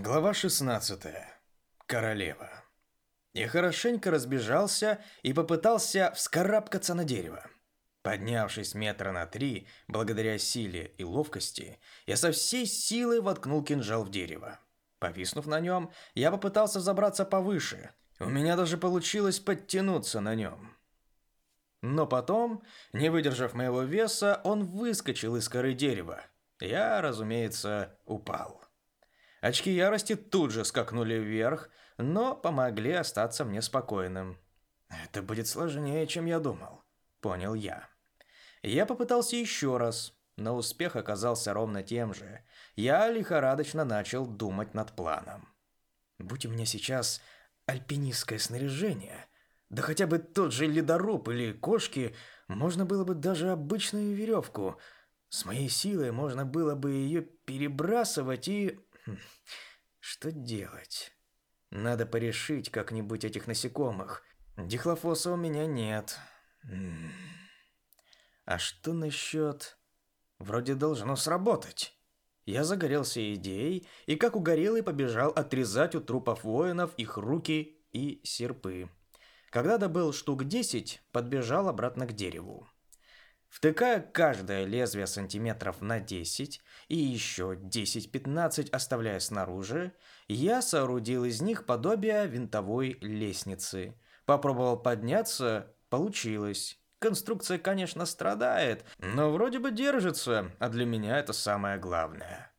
Глава 16. Королева. Я хорошенько разбежался и попытался вскарабкаться на дерево. Поднявшись метра на три, благодаря силе и ловкости, я со всей силы воткнул кинжал в дерево. Повиснув на нем, я попытался забраться повыше. У меня даже получилось подтянуться на нем. Но потом, не выдержав моего веса, он выскочил из коры дерева. Я, разумеется, упал. Очки ярости тут же скакнули вверх, но помогли остаться мне спокойным. «Это будет сложнее, чем я думал», — понял я. Я попытался еще раз, но успех оказался ровно тем же. Я лихорадочно начал думать над планом. «Будь у меня сейчас альпинистское снаряжение», да хотя бы тот же ледоруб или кошки, можно было бы даже обычную веревку. С моей силой можно было бы ее перебрасывать и... Хм. Что делать? Надо порешить как-нибудь этих насекомых. Дихлофоса у меня нет. А что насчет... Вроде должно сработать. Я загорелся идеей и как угорелый побежал отрезать у трупов воинов их руки и серпы. Когда добыл штук 10, подбежал обратно к дереву втыкая каждое лезвие сантиметров на 10 и еще 10-15 оставляя снаружи, я соорудил из них подобие винтовой лестницы. Попробовал подняться, получилось. Конструкция, конечно, страдает, но вроде бы держится, а для меня это самое главное.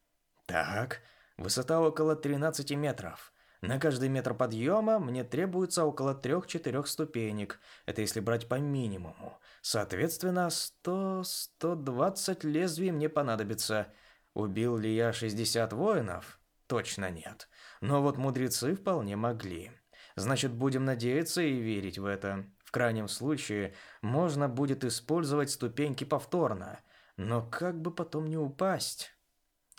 Так, высота около 13 метров. На каждый метр подъема мне требуется около 3-4 ступенек. Это если брать по минимуму. Соответственно, 100-120 лезвий мне понадобится. Убил ли я 60 воинов? Точно нет. Но вот мудрецы вполне могли. Значит, будем надеяться и верить в это. В крайнем случае, можно будет использовать ступеньки повторно. Но как бы потом не упасть?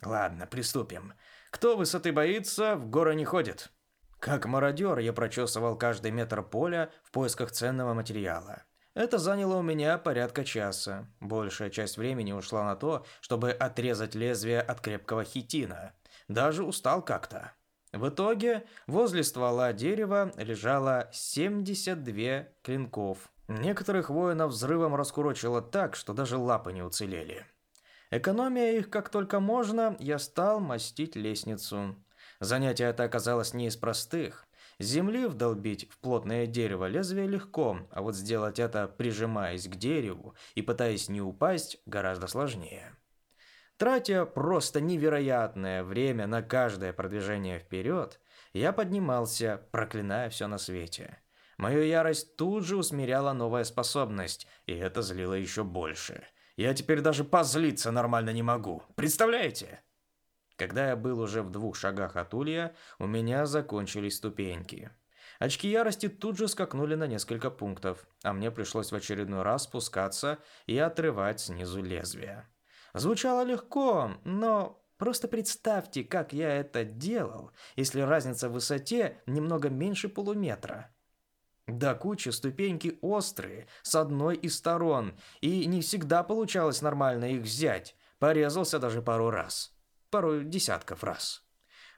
Ладно, приступим. Кто высоты боится, в горы не ходит. Как мародер я прочесывал каждый метр поля в поисках ценного материала. Это заняло у меня порядка часа. Большая часть времени ушла на то, чтобы отрезать лезвие от крепкого хитина. Даже устал как-то. В итоге возле ствола дерева лежало 72 клинков. Некоторых воинов взрывом раскурочило так, что даже лапы не уцелели. Экономия их как только можно, я стал мастить лестницу. Занятие это оказалось не из простых. Земли вдолбить в плотное дерево лезвие легко, а вот сделать это, прижимаясь к дереву и пытаясь не упасть, гораздо сложнее. Тратя просто невероятное время на каждое продвижение вперед, я поднимался, проклиная все на свете. Мою ярость тут же усмиряла новая способность, и это злило еще больше – я теперь даже позлиться нормально не могу. Представляете? Когда я был уже в двух шагах от улья, у меня закончились ступеньки. Очки ярости тут же скакнули на несколько пунктов, а мне пришлось в очередной раз спускаться и отрывать снизу лезвие. Звучало легко, но просто представьте, как я это делал, если разница в высоте немного меньше полуметра. До кучи ступеньки острые, с одной из сторон, и не всегда получалось нормально их взять. Порезался даже пару раз. Пару десятков раз.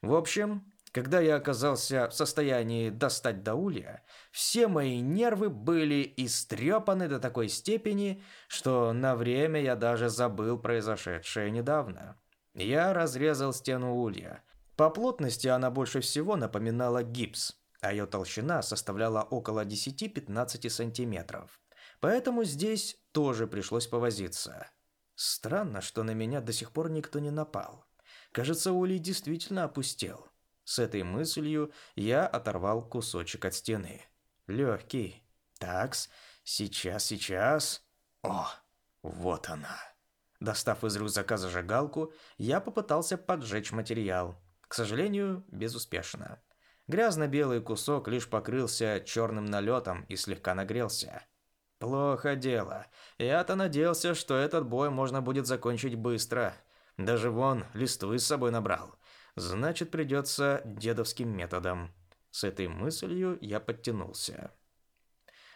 В общем, когда я оказался в состоянии достать до улья, все мои нервы были истрепаны до такой степени, что на время я даже забыл произошедшее недавно. Я разрезал стену улья. По плотности она больше всего напоминала гипс а ее толщина составляла около 10-15 сантиметров. Поэтому здесь тоже пришлось повозиться. Странно, что на меня до сих пор никто не напал. Кажется, улей действительно опустел. С этой мыслью я оторвал кусочек от стены. Легкий. Такс. Сейчас, сейчас. О, вот она. Достав из рюкзака зажигалку, я попытался поджечь материал. К сожалению, безуспешно. Грязно-белый кусок лишь покрылся черным налетом и слегка нагрелся. Плохо дело. Я-то надеялся, что этот бой можно будет закончить быстро. Даже вон листвы с собой набрал. Значит, придется дедовским методом. С этой мыслью я подтянулся.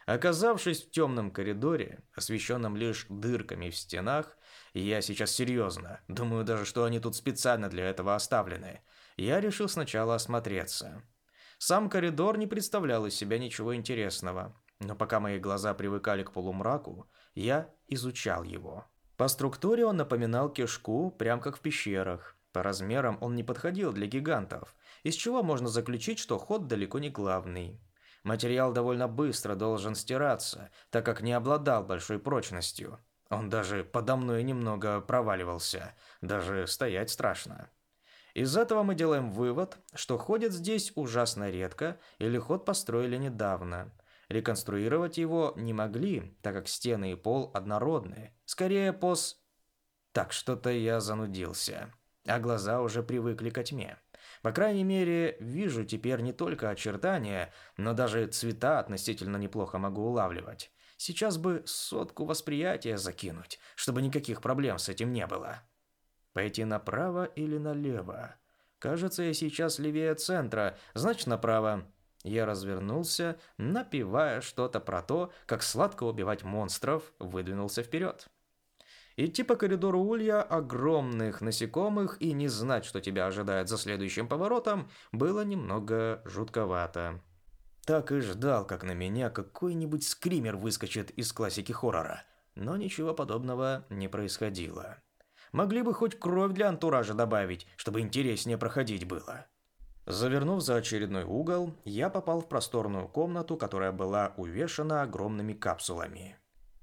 Оказавшись в темном коридоре, освещенном лишь дырками в стенах, я сейчас серьезно, думаю даже, что они тут специально для этого оставлены, я решил сначала осмотреться. Сам коридор не представлял из себя ничего интересного, но пока мои глаза привыкали к полумраку, я изучал его. По структуре он напоминал кишку, прям как в пещерах. По размерам он не подходил для гигантов, из чего можно заключить, что ход далеко не главный. Материал довольно быстро должен стираться, так как не обладал большой прочностью. Он даже подо мной немного проваливался, даже стоять страшно. Из этого мы делаем вывод, что ходят здесь ужасно редко или ход построили недавно. Реконструировать его не могли, так как стены и пол однородные. Скорее пос... Так что-то я занудился. А глаза уже привыкли ко тьме. По крайней мере, вижу теперь не только очертания, но даже цвета относительно неплохо могу улавливать. Сейчас бы сотку восприятия закинуть, чтобы никаких проблем с этим не было. Пойти направо или налево? Кажется, я сейчас левее центра, значит направо. Я развернулся, напевая что-то про то, как сладко убивать монстров, выдвинулся вперед. Идти по коридору улья огромных насекомых и не знать, что тебя ожидает за следующим поворотом, было немного жутковато. Так и ждал, как на меня какой-нибудь скример выскочит из классики хоррора, но ничего подобного не происходило. Могли бы хоть кровь для антуража добавить, чтобы интереснее проходить было. Завернув за очередной угол, я попал в просторную комнату, которая была увешана огромными капсулами.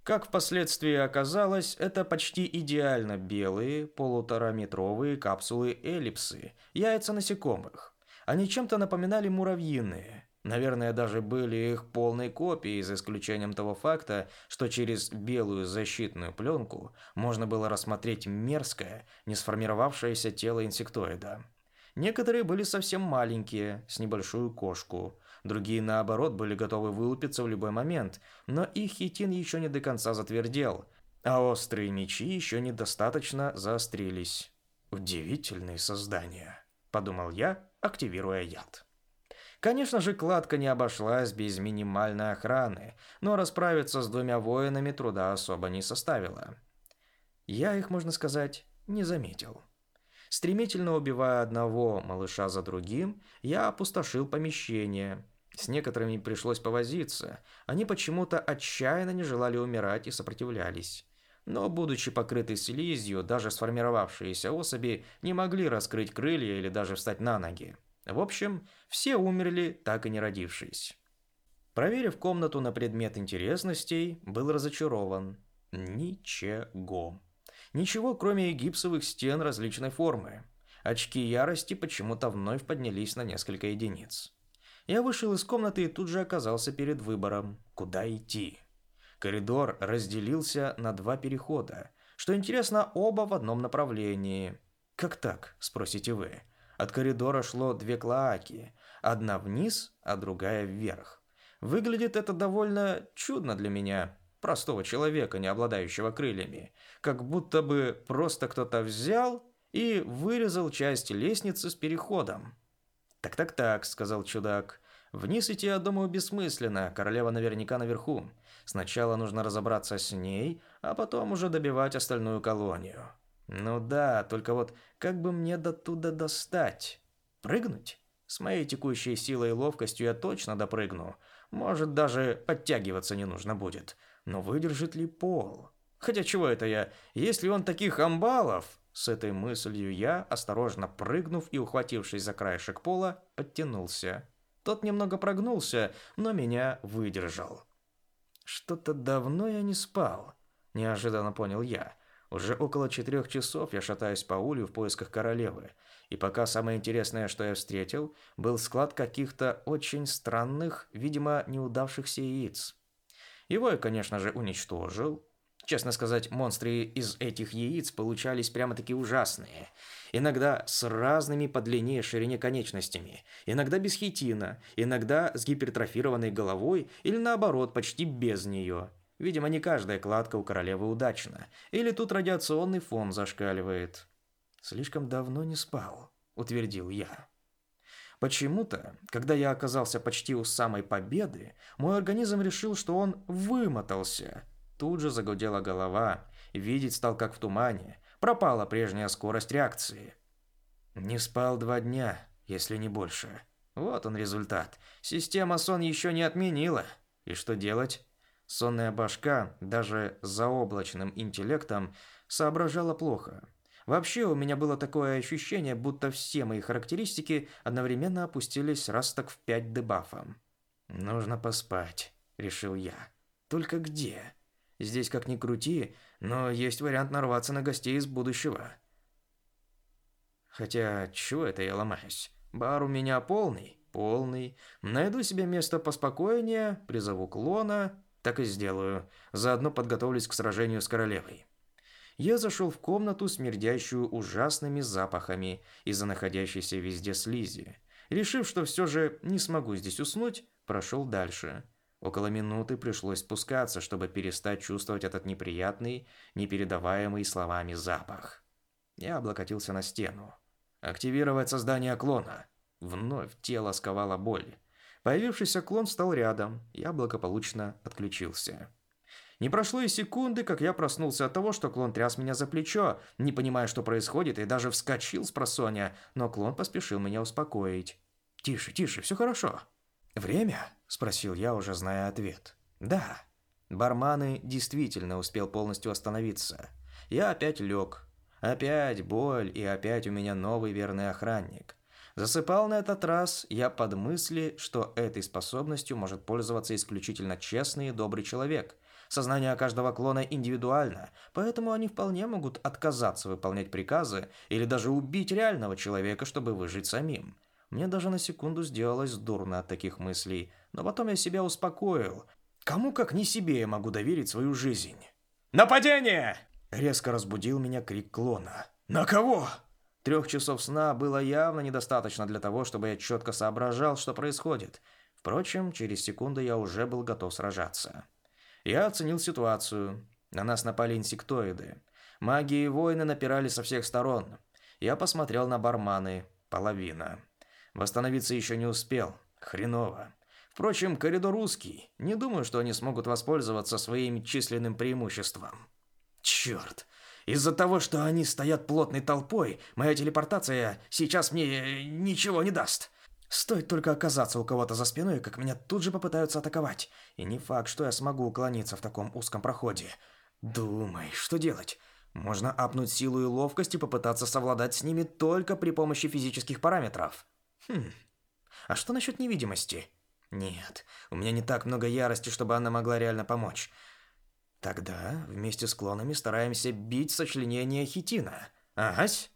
Как впоследствии оказалось, это почти идеально белые полутораметровые капсулы-эллипсы, яйца насекомых. Они чем-то напоминали муравьиные. Наверное, даже были их полные копии, за исключением того факта, что через белую защитную пленку можно было рассмотреть мерзкое, не сформировавшееся тело инсектоида. Некоторые были совсем маленькие, с небольшую кошку. Другие, наоборот, были готовы вылупиться в любой момент, но их хитин еще не до конца затвердел, а острые мечи еще недостаточно заострились. «Удивительные создания», — подумал я, активируя яд. Конечно же, кладка не обошлась без минимальной охраны, но расправиться с двумя воинами труда особо не составило. Я их, можно сказать, не заметил. Стремительно убивая одного малыша за другим, я опустошил помещение. С некоторыми пришлось повозиться. Они почему-то отчаянно не желали умирать и сопротивлялись. Но, будучи покрыты слизью, даже сформировавшиеся особи не могли раскрыть крылья или даже встать на ноги. В общем, все умерли, так и не родившись. Проверив комнату на предмет интересностей, был разочарован. Ничего. Ничего, кроме гипсовых стен различной формы. Очки ярости почему-то вновь поднялись на несколько единиц. Я вышел из комнаты и тут же оказался перед выбором, куда идти. Коридор разделился на два перехода. Что интересно, оба в одном направлении. «Как так?» – спросите вы. От коридора шло две клоаки, одна вниз, а другая вверх. Выглядит это довольно чудно для меня, простого человека, не обладающего крыльями, как будто бы просто кто-то взял и вырезал часть лестницы с переходом. «Так-так-так», — сказал чудак, — «вниз идти, я думаю, бессмысленно, королева наверняка наверху. Сначала нужно разобраться с ней, а потом уже добивать остальную колонию». Ну да, только вот как бы мне до туда достать? Прыгнуть? С моей текущей силой и ловкостью я точно допрыгну. Может, даже подтягиваться не нужно будет. Но выдержит ли пол? Хотя чего это я? Если он таких амбалов... С этой мыслью я, осторожно прыгнув и ухватившись за краешек пола, подтянулся. Тот немного прогнулся, но меня выдержал. Что-то давно я не спал, неожиданно понял я. Уже около четырех часов я шатаюсь по улю в поисках королевы, и пока самое интересное, что я встретил, был склад каких-то очень странных, видимо, неудавшихся яиц. Его я, конечно же, уничтожил. Честно сказать, монстры из этих яиц получались прямо-таки ужасные. Иногда с разными по длине и ширине конечностями, иногда без хитина, иногда с гипертрофированной головой или наоборот, почти без нее – Видимо, не каждая кладка у королевы удачна. Или тут радиационный фон зашкаливает. «Слишком давно не спал», — утвердил я. Почему-то, когда я оказался почти у самой победы, мой организм решил, что он вымотался. Тут же загудела голова, видеть стал как в тумане, пропала прежняя скорость реакции. Не спал два дня, если не больше. Вот он результат. Система сон еще не отменила. И что делать? Сонная башка, даже за облачным интеллектом, соображала плохо. Вообще у меня было такое ощущение, будто все мои характеристики одновременно опустились раз так в пять дебафа. «Нужно поспать», — решил я. «Только где?» «Здесь как ни крути, но есть вариант нарваться на гостей из будущего». «Хотя, чего это я ломаюсь? Бар у меня полный, полный. Найду себе место поспокойнее, призову клона, так и сделаю. Заодно подготовлюсь к сражению с королевой. Я зашел в комнату, смердящую ужасными запахами из-за находящейся везде слизи. Решив, что все же не смогу здесь уснуть, прошел дальше. Около минуты пришлось спускаться, чтобы перестать чувствовать этот неприятный, непередаваемый словами запах. Я облокотился на стену. Активировать создание клона. Вновь тело сковало боль. Появившийся клон стал рядом, я благополучно отключился. Не прошло и секунды, как я проснулся от того, что клон тряс меня за плечо, не понимая, что происходит, и даже вскочил с просонья, но клон поспешил меня успокоить. «Тише, тише, все хорошо». «Время?» – спросил я, уже зная ответ. «Да». Барманы действительно успел полностью остановиться. Я опять лег. Опять боль, и опять у меня новый верный охранник. Засыпал на этот раз я под мысли, что этой способностью может пользоваться исключительно честный и добрый человек. Сознание каждого клона индивидуально, поэтому они вполне могут отказаться выполнять приказы или даже убить реального человека, чтобы выжить самим. Мне даже на секунду сделалось дурно от таких мыслей, но потом я себя успокоил. Кому как не себе я могу доверить свою жизнь? «Нападение!» Резко разбудил меня крик клона. «На кого?» Трех часов сна было явно недостаточно для того, чтобы я четко соображал, что происходит. Впрочем, через секунду я уже был готов сражаться. Я оценил ситуацию. На нас напали инсектоиды. Маги и воины напирали со всех сторон. Я посмотрел на барманы. Половина. Восстановиться еще не успел. Хреново. Впрочем, коридор узкий. Не думаю, что они смогут воспользоваться своим численным преимуществом. Черт. Из-за того, что они стоят плотной толпой, моя телепортация сейчас мне э, ничего не даст. Стоит только оказаться у кого-то за спиной, как меня тут же попытаются атаковать. И не факт, что я смогу уклониться в таком узком проходе. Думай, что делать? Можно апнуть силу и ловкость и попытаться совладать с ними только при помощи физических параметров. Хм. А что насчет невидимости? Нет, у меня не так много ярости, чтобы она могла реально помочь. Тогда вместе с клонами стараемся бить сочленение хитина. Агась?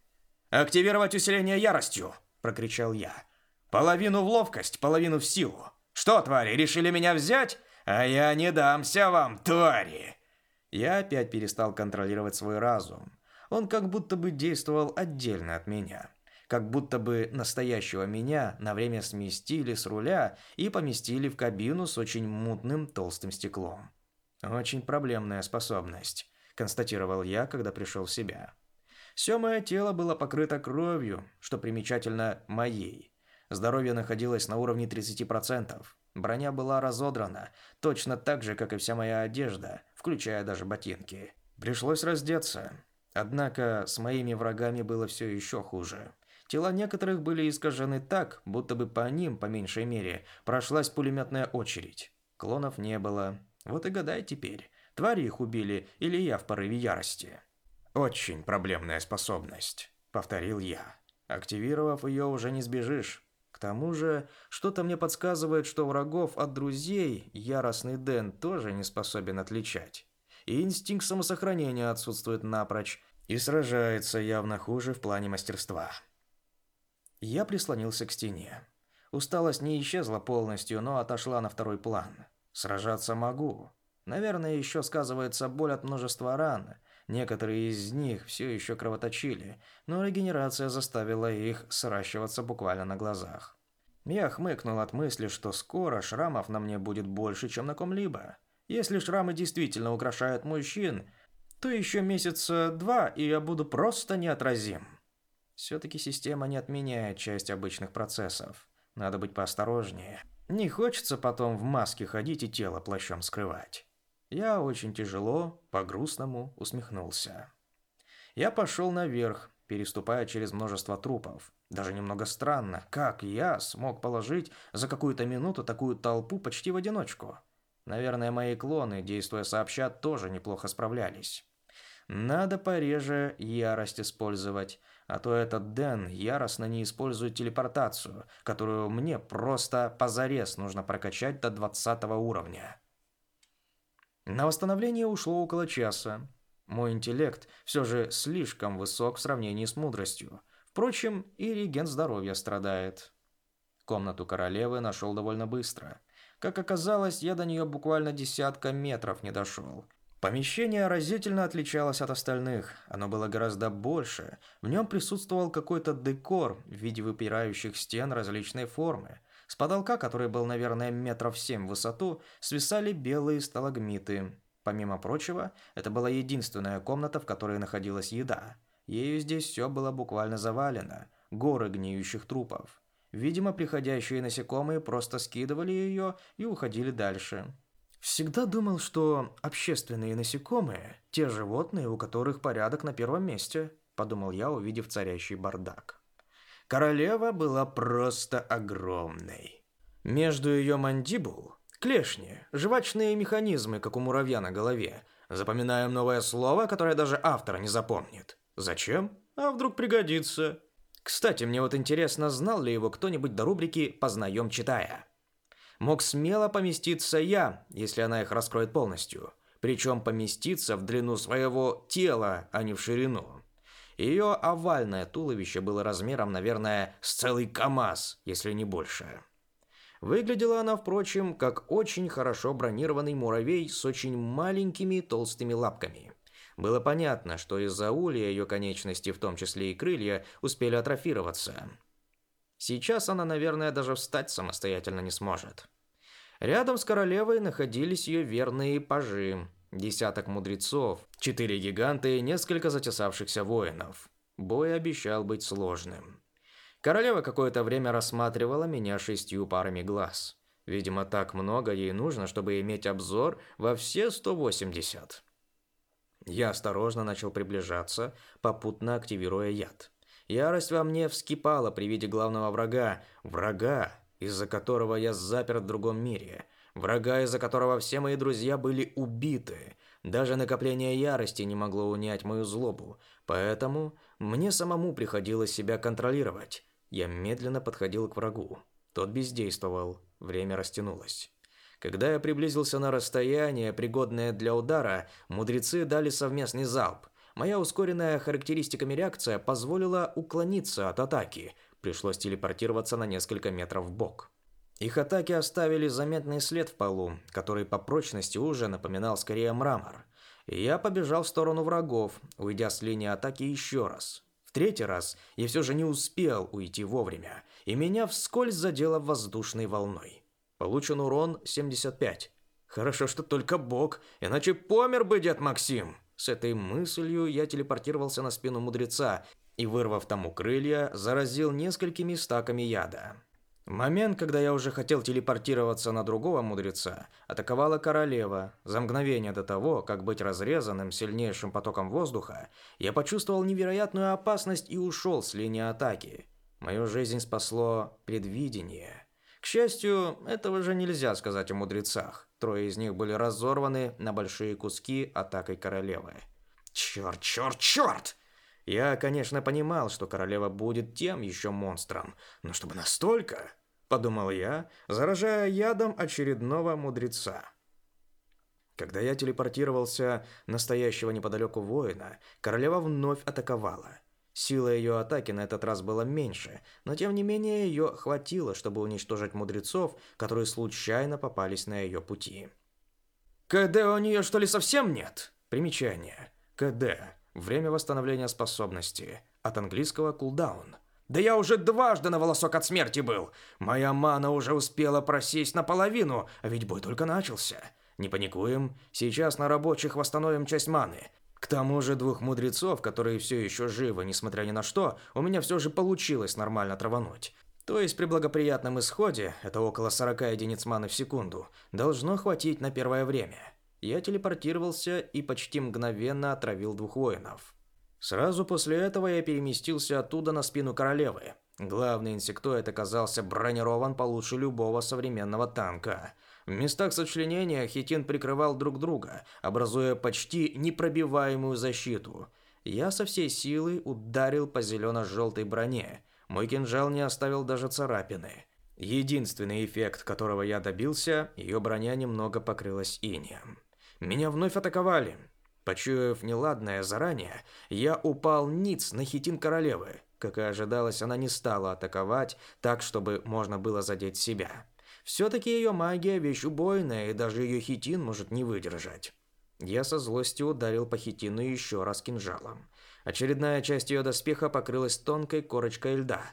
Активировать усиление яростью, прокричал я. Половину в ловкость, половину в силу. Что, твари, решили меня взять? А я не дамся вам, твари. Я опять перестал контролировать свой разум. Он как будто бы действовал отдельно от меня. Как будто бы настоящего меня на время сместили с руля и поместили в кабину с очень мутным толстым стеклом. «Очень проблемная способность», – констатировал я, когда пришел в себя. Все мое тело было покрыто кровью, что примечательно моей. Здоровье находилось на уровне 30%. Броня была разодрана, точно так же, как и вся моя одежда, включая даже ботинки. Пришлось раздеться. Однако с моими врагами было все еще хуже. Тела некоторых были искажены так, будто бы по ним, по меньшей мере, прошлась пулеметная очередь. Клонов не было, вот и гадай теперь, твари их убили или я в порыве ярости. Очень проблемная способность, повторил я. Активировав ее, уже не сбежишь. К тому же, что-то мне подсказывает, что врагов от друзей яростный Дэн тоже не способен отличать. И инстинкт самосохранения отсутствует напрочь, и сражается явно хуже в плане мастерства. Я прислонился к стене. Усталость не исчезла полностью, но отошла на второй план. Сражаться могу. Наверное, еще сказывается боль от множества ран. Некоторые из них все еще кровоточили, но регенерация заставила их сращиваться буквально на глазах. Я хмыкнул от мысли, что скоро шрамов на мне будет больше, чем на ком-либо. Если шрамы действительно украшают мужчин, то еще месяца два, и я буду просто неотразим. Все-таки система не отменяет часть обычных процессов. Надо быть поосторожнее. Не хочется потом в маске ходить и тело плащом скрывать. Я очень тяжело, по-грустному усмехнулся. Я пошел наверх, переступая через множество трупов. Даже немного странно, как я смог положить за какую-то минуту такую толпу почти в одиночку. Наверное, мои клоны, действуя сообща, тоже неплохо справлялись. Надо пореже ярость использовать. А то этот Дэн яростно не использует телепортацию, которую мне просто позарез нужно прокачать до 20 уровня. На восстановление ушло около часа. Мой интеллект все же слишком высок в сравнении с мудростью. Впрочем, и реген здоровья страдает. Комнату королевы нашел довольно быстро. Как оказалось, я до нее буквально десятка метров не дошел. Помещение разительно отличалось от остальных, оно было гораздо больше. В нем присутствовал какой-то декор в виде выпирающих стен различной формы. С потолка, который был, наверное, метров семь в высоту, свисали белые сталагмиты. Помимо прочего, это была единственная комната, в которой находилась еда. Ею здесь все было буквально завалено. Горы гниющих трупов. Видимо, приходящие насекомые просто скидывали ее и уходили дальше. Всегда думал, что общественные насекомые – те животные, у которых порядок на первом месте, подумал я, увидев царящий бардак. Королева была просто огромной. Между ее мандибул – клешни, жвачные механизмы, как у муравья на голове. Запоминаем новое слово, которое даже автор не запомнит. Зачем? А вдруг пригодится? Кстати, мне вот интересно, знал ли его кто-нибудь до рубрики «Познаем, читая» мог смело поместиться я, если она их раскроет полностью. Причем поместиться в длину своего тела, а не в ширину. Ее овальное туловище было размером, наверное, с целый КАМАЗ, если не больше. Выглядела она, впрочем, как очень хорошо бронированный муравей с очень маленькими толстыми лапками. Было понятно, что из-за улья ее конечности, в том числе и крылья, успели атрофироваться. Сейчас она, наверное, даже встать самостоятельно не сможет. Рядом с королевой находились ее верные пажи, десяток мудрецов, четыре гиганта и несколько затесавшихся воинов. Бой обещал быть сложным. Королева какое-то время рассматривала меня шестью парами глаз. Видимо, так много ей нужно, чтобы иметь обзор во все 180. Я осторожно начал приближаться, попутно активируя яд. Ярость во мне вскипала при виде главного врага. Врага, из-за которого я запер в другом мире, врага, из-за которого все мои друзья были убиты. Даже накопление ярости не могло унять мою злобу, поэтому мне самому приходилось себя контролировать. Я медленно подходил к врагу. Тот бездействовал, время растянулось. Когда я приблизился на расстояние, пригодное для удара, мудрецы дали совместный залп. Моя ускоренная характеристиками реакция позволила уклониться от атаки, Пришлось телепортироваться на несколько метров в бок. Их атаки оставили заметный след в полу, который по прочности уже напоминал скорее мрамор. И я побежал в сторону врагов, уйдя с линии атаки еще раз. В третий раз я все же не успел уйти вовремя, и меня вскользь задело воздушной волной. Получен урон 75. Хорошо, что только бог, иначе помер бы дед Максим. С этой мыслью я телепортировался на спину мудреца и, вырвав тому крылья, заразил несколькими стаками яда. Момент, когда я уже хотел телепортироваться на другого мудреца, атаковала королева. За мгновение до того, как быть разрезанным сильнейшим потоком воздуха, я почувствовал невероятную опасность и ушел с линии атаки. Мою жизнь спасло предвидение. К счастью, этого же нельзя сказать о мудрецах. Трое из них были разорваны на большие куски атакой королевы. «Черт, черт, черт!» Я, конечно, понимал, что королева будет тем еще монстром, но чтобы настолько, подумал я, заражая ядом очередного мудреца. Когда я телепортировался настоящего неподалеку воина, королева вновь атаковала. Сила ее атаки на этот раз была меньше, но тем не менее ее хватило, чтобы уничтожить мудрецов, которые случайно попались на ее пути. КД у нее что ли совсем нет? Примечание. КД Время восстановления способности. От английского «кулдаун». «Да я уже дважды на волосок от смерти был! Моя мана уже успела просесть наполовину, а ведь бой только начался. Не паникуем, сейчас на рабочих восстановим часть маны. К тому же двух мудрецов, которые все еще живы, несмотря ни на что, у меня все же получилось нормально травануть. То есть при благоприятном исходе, это около 40 единиц маны в секунду, должно хватить на первое время» я телепортировался и почти мгновенно отравил двух воинов. Сразу после этого я переместился оттуда на спину королевы. Главный инсектоид оказался бронирован получше любого современного танка. В местах сочленения хитин прикрывал друг друга, образуя почти непробиваемую защиту. Я со всей силы ударил по зелено-желтой броне. Мой кинжал не оставил даже царапины. Единственный эффект, которого я добился, ее броня немного покрылась инеем. Меня вновь атаковали. Почуяв неладное заранее, я упал ниц на хитин королевы. Как и ожидалось, она не стала атаковать так, чтобы можно было задеть себя. Все-таки ее магия – вещь убойная, и даже ее хитин может не выдержать. Я со злостью ударил по хитину еще раз кинжалом. Очередная часть ее доспеха покрылась тонкой корочкой льда.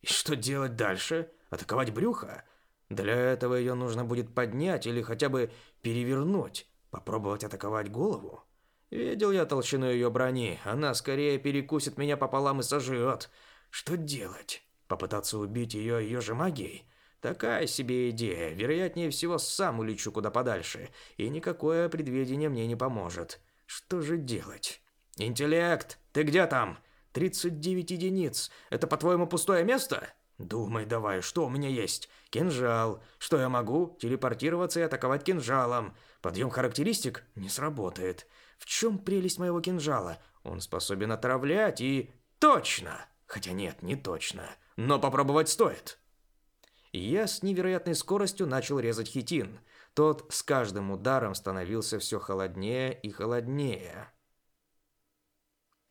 И что делать дальше? Атаковать брюхо? Для этого ее нужно будет поднять или хотя бы перевернуть. Попробовать атаковать голову? Видел я толщину ее брони. Она скорее перекусит меня пополам и сожжет. Что делать? Попытаться убить ее ее же магией? Такая себе идея. Вероятнее всего, сам улечу куда подальше, и никакое предвидение мне не поможет. Что же делать? Интеллект, ты где там? 39 единиц. Это, по-твоему, пустое место? Думай давай, что у меня есть? Кинжал. Что я могу? Телепортироваться и атаковать кинжалом. Подъем характеристик не сработает. В чем прелесть моего кинжала? Он способен отравлять и... Точно! Хотя нет, не точно. Но попробовать стоит. Я с невероятной скоростью начал резать хитин. Тот с каждым ударом становился все холоднее и холоднее.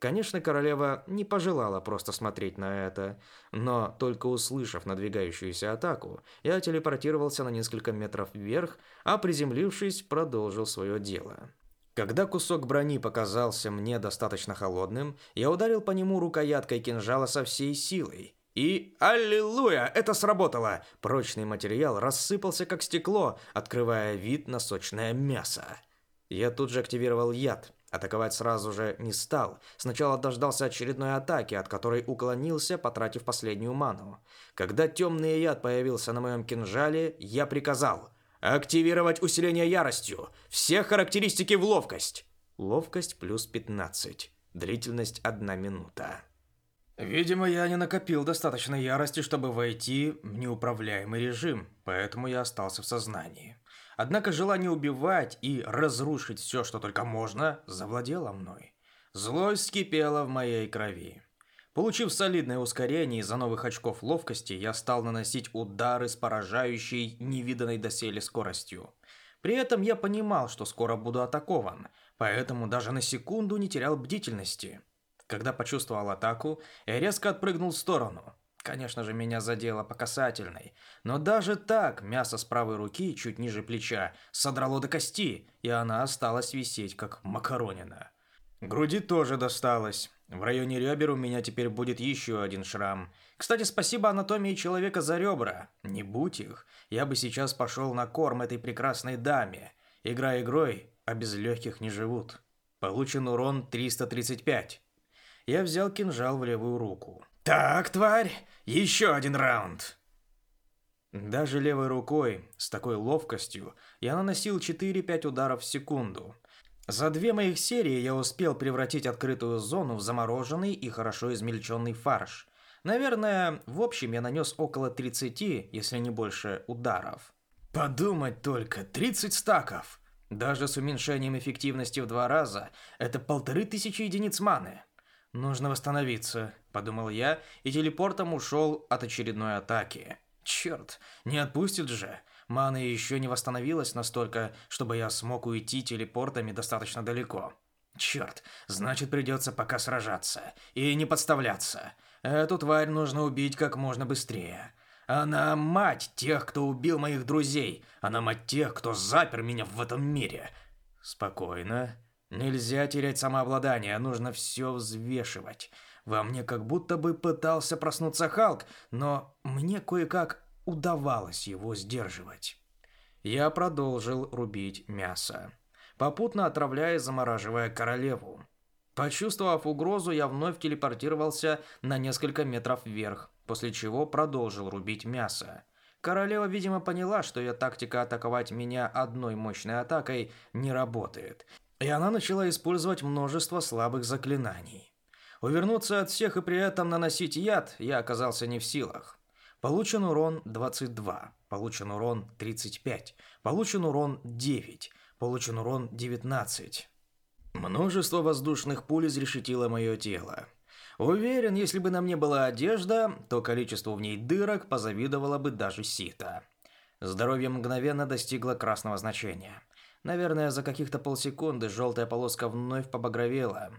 Конечно, королева не пожелала просто смотреть на это, но только услышав надвигающуюся атаку, я телепортировался на несколько метров вверх, а приземлившись, продолжил свое дело. Когда кусок брони показался мне достаточно холодным, я ударил по нему рукояткой кинжала со всей силой. И аллилуйя, это сработало! Прочный материал рассыпался как стекло, открывая вид на сочное мясо. Я тут же активировал яд – Атаковать сразу же не стал. Сначала дождался очередной атаки, от которой уклонился, потратив последнюю ману. Когда темный яд появился на моем кинжале, я приказал «Активировать усиление яростью! Все характеристики в ловкость!» Ловкость плюс 15. Длительность одна минута. Видимо, я не накопил достаточно ярости, чтобы войти в неуправляемый режим, поэтому я остался в сознании. Однако желание убивать и разрушить все, что только можно, завладело мной. Злость кипела в моей крови. Получив солидное ускорение из-за новых очков ловкости, я стал наносить удары с поражающей, невиданной доселе скоростью. При этом я понимал, что скоро буду атакован, поэтому даже на секунду не терял бдительности. Когда почувствовал атаку, я резко отпрыгнул в сторону. Конечно же, меня задело по касательной. Но даже так мясо с правой руки, чуть ниже плеча, содрало до кости, и она осталась висеть, как макаронина. Груди тоже досталось. В районе ребер у меня теперь будет еще один шрам. Кстати, спасибо анатомии человека за ребра. Не будь их, я бы сейчас пошел на корм этой прекрасной даме. Игра игрой, а без легких не живут. Получен урон 335. Я взял кинжал в левую руку. «Так, тварь, еще один раунд!» Даже левой рукой, с такой ловкостью, я наносил 4-5 ударов в секунду. За две моих серии я успел превратить открытую зону в замороженный и хорошо измельченный фарш. Наверное, в общем я нанес около 30, если не больше, ударов. Подумать только, 30 стаков! Даже с уменьшением эффективности в два раза, это полторы тысячи единиц маны. «Нужно восстановиться», — подумал я, и телепортом ушел от очередной атаки. «Черт, не отпустит же!» Мана еще не восстановилась настолько, чтобы я смог уйти телепортами достаточно далеко. Черт, значит придется пока сражаться. И не подставляться. Эту тварь нужно убить как можно быстрее. Она мать тех, кто убил моих друзей. Она мать тех, кто запер меня в этом мире. Спокойно. Нельзя терять самообладание, нужно все взвешивать. Во мне как будто бы пытался проснуться Халк, но мне кое-как удавалось его сдерживать. Я продолжил рубить мясо, попутно отравляя и замораживая королеву. Почувствовав угрозу, я вновь телепортировался на несколько метров вверх, после чего продолжил рубить мясо. Королева, видимо, поняла, что ее тактика атаковать меня одной мощной атакой не работает, и она начала использовать множество слабых заклинаний. Увернуться от всех и при этом наносить яд я оказался не в силах. Получен урон 22, получен урон 35, получен урон 9, получен урон 19. Множество воздушных пуль изрешетило мое тело. Уверен, если бы на мне была одежда, то количество в ней дырок позавидовало бы даже Сита. Здоровье мгновенно достигло красного значения. Наверное, за каких-то полсекунды желтая полоска вновь побагровела.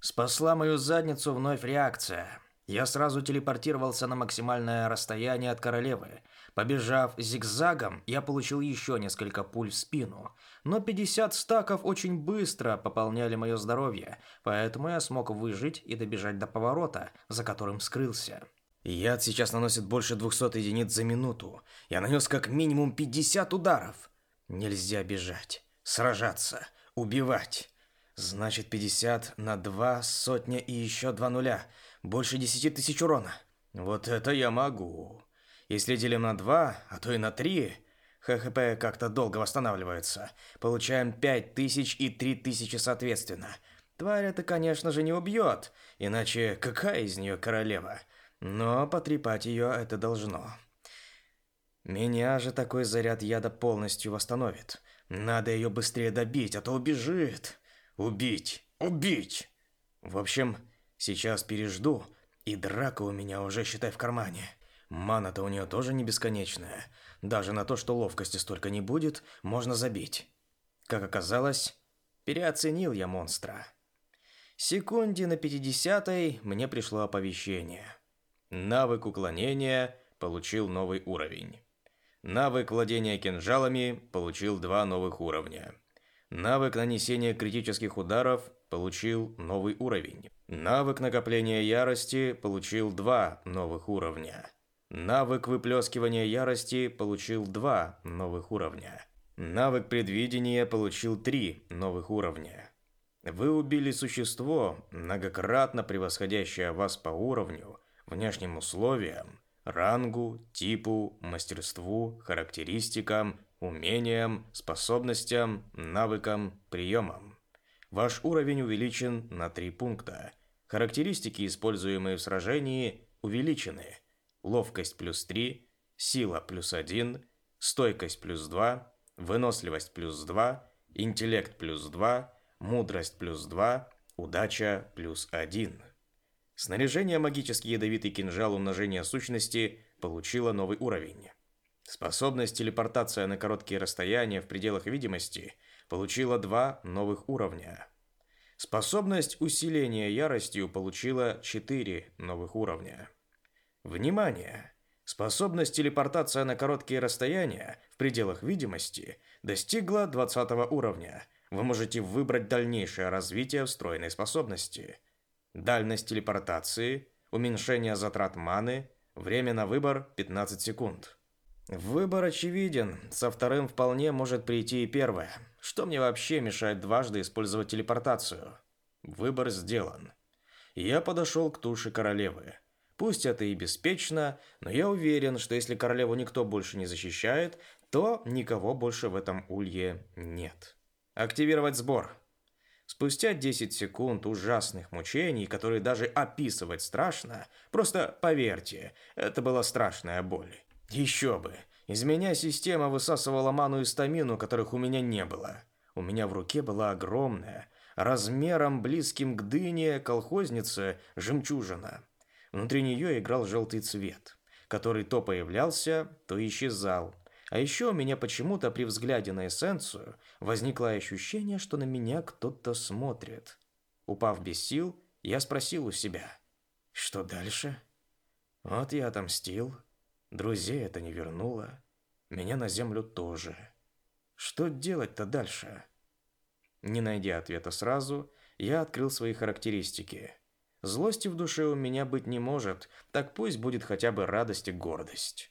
Спасла мою задницу вновь реакция. Я сразу телепортировался на максимальное расстояние от королевы. Побежав зигзагом, я получил еще несколько пуль в спину. Но 50 стаков очень быстро пополняли мое здоровье, поэтому я смог выжить и добежать до поворота, за которым скрылся. Яд сейчас наносит больше 200 единиц за минуту. Я нанес как минимум 50 ударов. Нельзя бежать сражаться, убивать. Значит, 50 на 2 сотня и еще два нуля. Больше 10 тысяч урона. Вот это я могу. Если делим на 2, а то и на 3, ХХП как-то долго восстанавливается. Получаем 5000 и 3000 соответственно. Тварь это, конечно же, не убьет, иначе какая из нее королева? Но потрепать ее это должно. Меня же такой заряд яда полностью восстановит. Надо ее быстрее добить, а то убежит. Убить, убить. В общем, сейчас пережду, и драка у меня уже, считай, в кармане. Мана-то у нее тоже не бесконечная. Даже на то, что ловкости столько не будет, можно забить. Как оказалось, переоценил я монстра. Секунде на 50 мне пришло оповещение. Навык уклонения получил новый уровень. Навык владения кинжалами получил два новых уровня. Навык нанесения критических ударов получил новый уровень. Навык накопления ярости получил два новых уровня. Навык выплескивания ярости получил два новых уровня. Навык предвидения получил три новых уровня. Вы убили существо, многократно превосходящее вас по уровню, внешним условиям рангу, типу, мастерству, характеристикам, умениям, способностям, навыкам, приемам. Ваш уровень увеличен на 3 пункта. Характеристики, используемые в сражении, увеличены. Ловкость плюс 3, сила плюс 1, стойкость плюс 2, выносливость плюс 2, интеллект плюс 2, мудрость плюс 2, удача плюс 1. Снаряжение магический ядовитый кинжал умножения сущности получило новый уровень. Способность телепортация на короткие расстояния в пределах видимости получила два новых уровня. Способность усиления яростью получила четыре новых уровня. Внимание! Способность телепортация на короткие расстояния в пределах видимости достигла 20 уровня. Вы можете выбрать дальнейшее развитие встроенной способности – дальность телепортации, уменьшение затрат маны, время на выбор 15 секунд. Выбор очевиден, со вторым вполне может прийти и первое. Что мне вообще мешает дважды использовать телепортацию? Выбор сделан. Я подошел к туше королевы. Пусть это и беспечно, но я уверен, что если королеву никто больше не защищает, то никого больше в этом улье нет. Активировать сбор. Спустя 10 секунд ужасных мучений, которые даже описывать страшно, просто поверьте, это была страшная боль. Еще бы. Из меня система высасывала ману и стамину, которых у меня не было. У меня в руке была огромная, размером близким к дыне колхозница жемчужина. Внутри нее играл желтый цвет, который то появлялся, то исчезал, а еще у меня почему-то при взгляде на эссенцию возникло ощущение, что на меня кто-то смотрит. Упав без сил, я спросил у себя, что дальше? Вот я отомстил, друзей это не вернуло, меня на землю тоже. Что делать-то дальше? Не найдя ответа сразу, я открыл свои характеристики. Злости в душе у меня быть не может, так пусть будет хотя бы радость и гордость.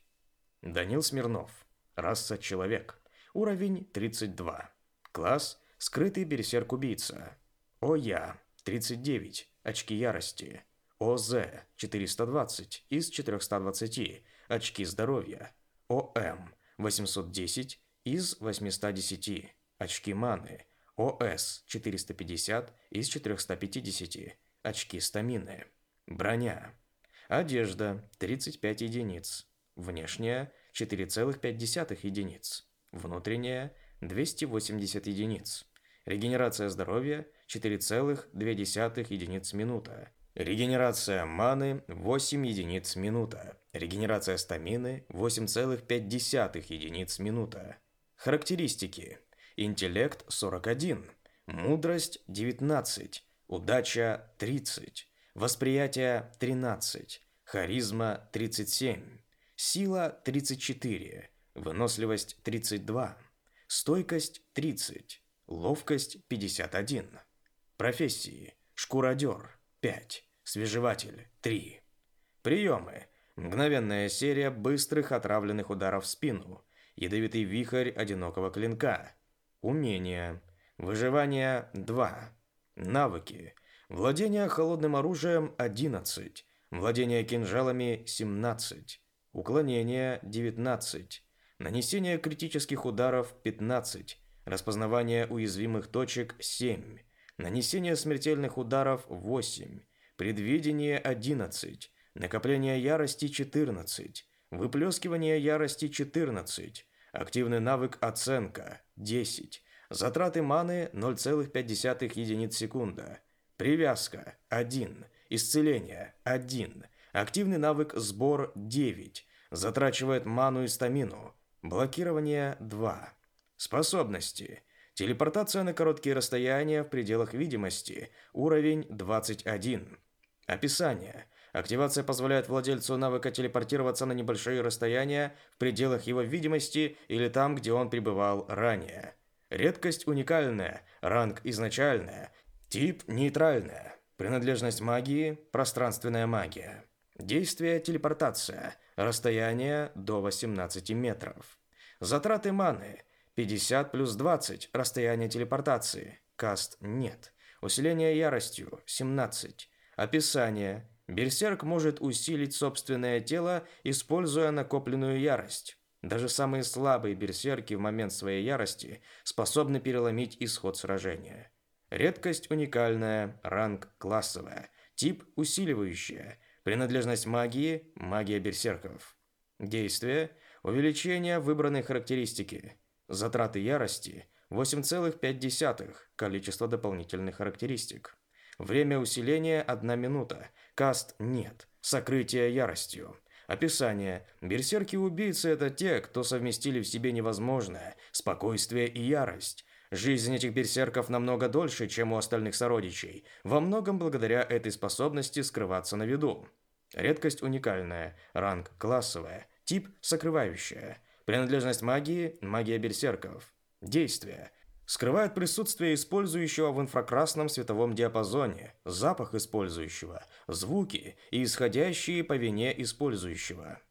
Данил Смирнов Раса человек. Уровень 32. Класс скрытый берсерк-убийца. ОЯ 39. Очки ярости. ОЗ 420 из 420. Очки здоровья. ОМ 810 из 810. Очки маны. ОС 450 из 450. Очки стамины. Броня. Одежда 35 единиц. Внешняя 4,5 единиц, внутренняя – 280 единиц, регенерация здоровья – 4,2 единиц минута, регенерация маны – 8 единиц минута, регенерация стамины – 8,5 единиц минута. Характеристики. Интеллект – 41, мудрость – 19, удача – 30, восприятие – 13, харизма – 37, сила 34, выносливость 32, стойкость 30, ловкость 51. Профессии: шкуродер 5, свежеватель 3. Приемы: мгновенная серия быстрых отравленных ударов в спину, ядовитый вихрь одинокого клинка. Умения: выживание 2. Навыки: владение холодным оружием 11, владение кинжалами 17 уклонение 19, нанесение критических ударов 15, распознавание уязвимых точек 7, нанесение смертельных ударов 8, предвидение 11, накопление ярости 14, выплескивание ярости 14, активный навык оценка 10, затраты маны 0,5 единиц секунда, привязка 1, исцеление 1, Активный навык «Сбор 9» затрачивает ману и стамину. Блокирование 2. Способности. Телепортация на короткие расстояния в пределах видимости. Уровень 21. Описание. Активация позволяет владельцу навыка телепортироваться на небольшие расстояния в пределах его видимости или там, где он пребывал ранее. Редкость уникальная, ранг изначальная, тип нейтральная, принадлежность магии – пространственная магия. Действие телепортация. Расстояние до 18 метров. Затраты маны 50 плюс 20. Расстояние телепортации. Каст нет. Усиление яростью 17. Описание. Берсерк может усилить собственное тело, используя накопленную ярость. Даже самые слабые берсерки в момент своей ярости способны переломить исход сражения. Редкость уникальная, ранг классовая, тип усиливающая – Принадлежность магии – магия берсерков. Действие – увеличение выбранной характеристики. Затраты ярости – 8,5, количество дополнительных характеристик. Время усиления – 1 минута. Каст – нет. Сокрытие яростью. Описание. Берсерки-убийцы – это те, кто совместили в себе невозможное – спокойствие и ярость, Жизнь этих берсерков намного дольше, чем у остальных сородичей, во многом благодаря этой способности скрываться на виду. Редкость уникальная, ранг классовая, тип сокрывающая, принадлежность магии – магия берсерков. Действие – скрывает присутствие использующего в инфракрасном световом диапазоне, запах использующего, звуки и исходящие по вине использующего.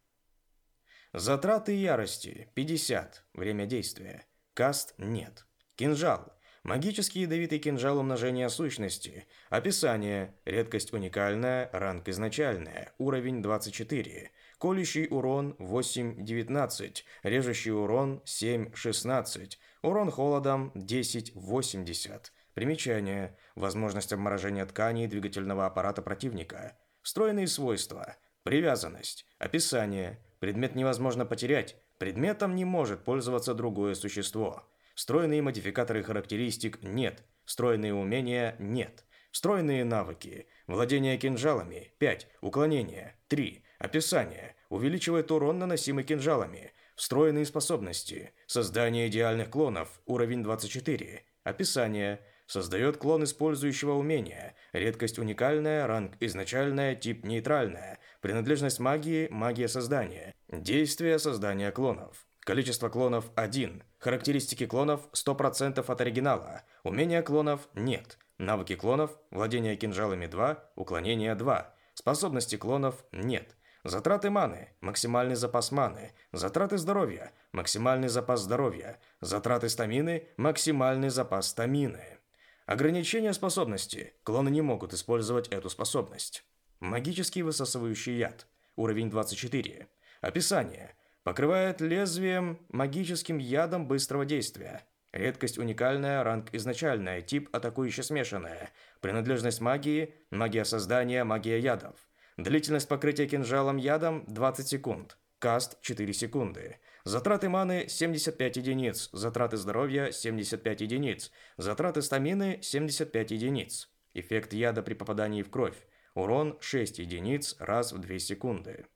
Затраты ярости – 50, время действия, каст – нет. Кинжал. Магический ядовитый кинжал умножения сущности. Описание. Редкость уникальная, ранг изначальная, уровень 24. Колющий урон 8-19, режущий урон 7-16, урон холодом 10-80. Примечание. Возможность обморожения тканей двигательного аппарата противника. Встроенные свойства. Привязанность. Описание. Предмет невозможно потерять. Предметом не может пользоваться другое существо. Встроенные модификаторы характеристик нет. Встроенные умения нет. Встроенные навыки. Владение кинжалами 5. Уклонение 3. Описание. Увеличивает урон, наносимый кинжалами. Встроенные способности. Создание идеальных клонов. Уровень 24. Описание. Создает клон использующего умения. Редкость уникальная, ранг изначальная, тип нейтральная. Принадлежность магии – магия создания. Действие создания клонов. Количество клонов 1. Характеристики клонов 100% от оригинала. Умения клонов нет. Навыки клонов – владение кинжалами 2, уклонение 2. Способности клонов нет. Затраты маны – максимальный запас маны. Затраты здоровья – максимальный запас здоровья. Затраты стамины – максимальный запас стамины. Ограничение способности. Клоны не могут использовать эту способность. Магический высасывающий яд. Уровень 24. Описание. Покрывает лезвием магическим ядом быстрого действия. Редкость уникальная, ранг изначальная, тип атакующе смешанная. Принадлежность магии – магия создания, магия ядов. Длительность покрытия кинжалом ядом – 20 секунд. Каст – 4 секунды. Затраты маны – 75 единиц. Затраты здоровья – 75 единиц. Затраты стамины – 75 единиц. Эффект яда при попадании в кровь. Урон 6 единиц раз в 2 секунды.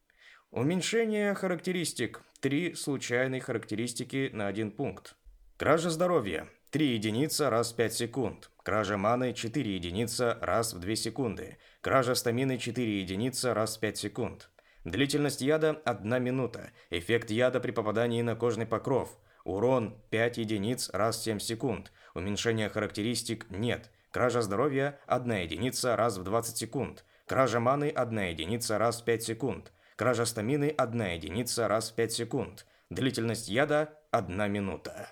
Уменьшение характеристик. Три случайные характеристики на один пункт. Кража здоровья. 3 единица раз в 5 секунд. Кража маны 4 единица раз в 2 секунды. Кража стамины 4 единица раз в 5 секунд. Длительность яда 1 минута. Эффект яда при попадании на кожный покров. Урон 5 единиц раз в 7 секунд. Уменьшение характеристик нет. Кража здоровья 1 единица раз в 20 секунд. Кража маны 1 единица раз в 5 секунд. Кража стамины – одна единица раз в 5 секунд. Длительность яда – одна минута.